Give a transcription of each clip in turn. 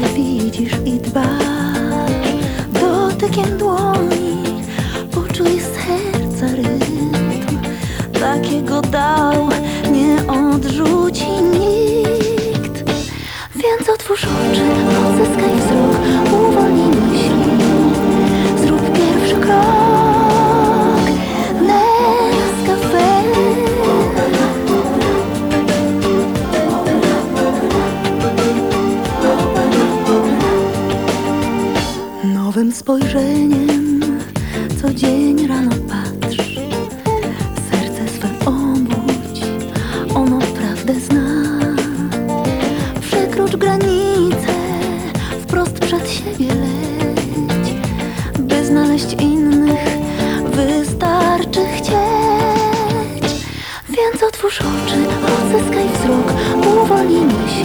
że widzisz i dbasz. Dotykiem dłoni poczuj serca rytm. Takiego dał nie odrzuci nikt. Więc otwórz oczy, odzyskaj spojrzeniem co dzień rano patrz. Serce swe obudź, ono prawdę zna. Przekrocz granicę, wprost przed siebie leć. By znaleźć innych, wystarczy chcieć. Więc otwórz oczy, odzyskaj wzrok, uwolnij myśli.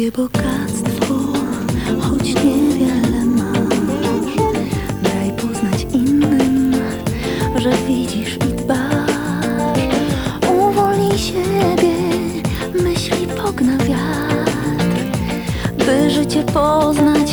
Tobie bogactwo, choć niewiele masz Daj poznać innym, że widzisz i dbasz. Uwolnij siebie, myśli pogna wiatr By życie poznać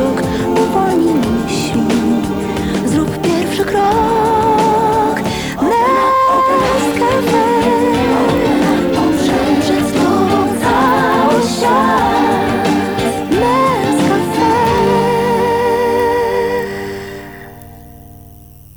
Look.